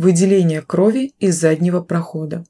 выделение крови из заднего прохода.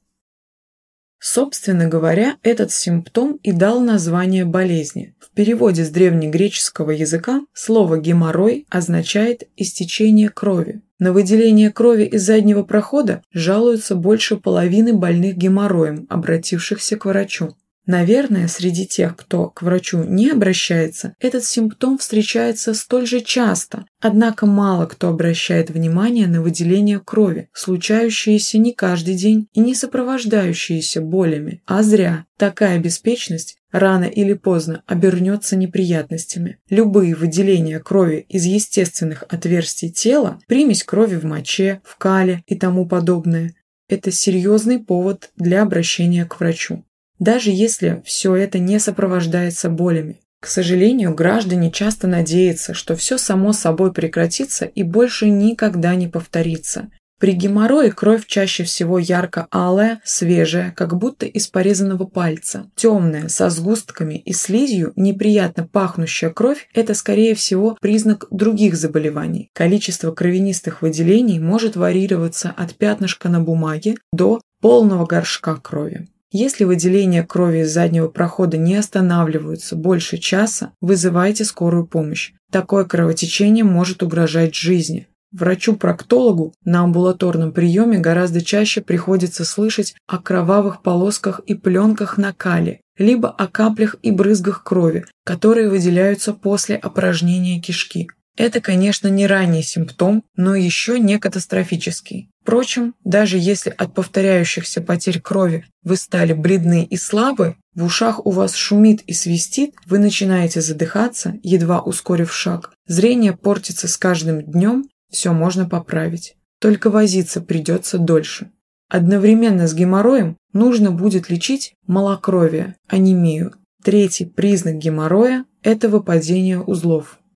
Собственно говоря, этот симптом и дал название болезни. В переводе с древнегреческого языка слово «геморрой» означает «истечение крови». На выделение крови из заднего прохода жалуются больше половины больных геморроем, обратившихся к врачу. Наверное, среди тех, кто к врачу не обращается, этот симптом встречается столь же часто, однако мало кто обращает внимание на выделение крови, случающиеся не каждый день и не сопровождающиеся болями, а зря. Такая беспечность рано или поздно обернется неприятностями. Любые выделения крови из естественных отверстий тела, примесь крови в моче, в кале и тому подобное – это серьезный повод для обращения к врачу даже если все это не сопровождается болями. К сожалению, граждане часто надеются, что все само собой прекратится и больше никогда не повторится. При геморрое кровь чаще всего ярко-алая, свежая, как будто из порезанного пальца. Темная, со сгустками и слизью, неприятно пахнущая кровь – это, скорее всего, признак других заболеваний. Количество кровянистых выделений может варьироваться от пятнышка на бумаге до полного горшка крови. Если выделения крови из заднего прохода не останавливаются больше часа, вызывайте скорую помощь. Такое кровотечение может угрожать жизни. Врачу-проктологу на амбулаторном приеме гораздо чаще приходится слышать о кровавых полосках и пленках на кале, либо о каплях и брызгах крови, которые выделяются после опорожнения кишки. Это, конечно, не ранний симптом, но еще не катастрофический. Впрочем, даже если от повторяющихся потерь крови вы стали бледны и слабы, в ушах у вас шумит и свистит, вы начинаете задыхаться, едва ускорив шаг, зрение портится с каждым днем, все можно поправить. Только возиться придется дольше. Одновременно с геморроем нужно будет лечить малокровие, анемию. Третий признак геморроя – это выпадение узлов.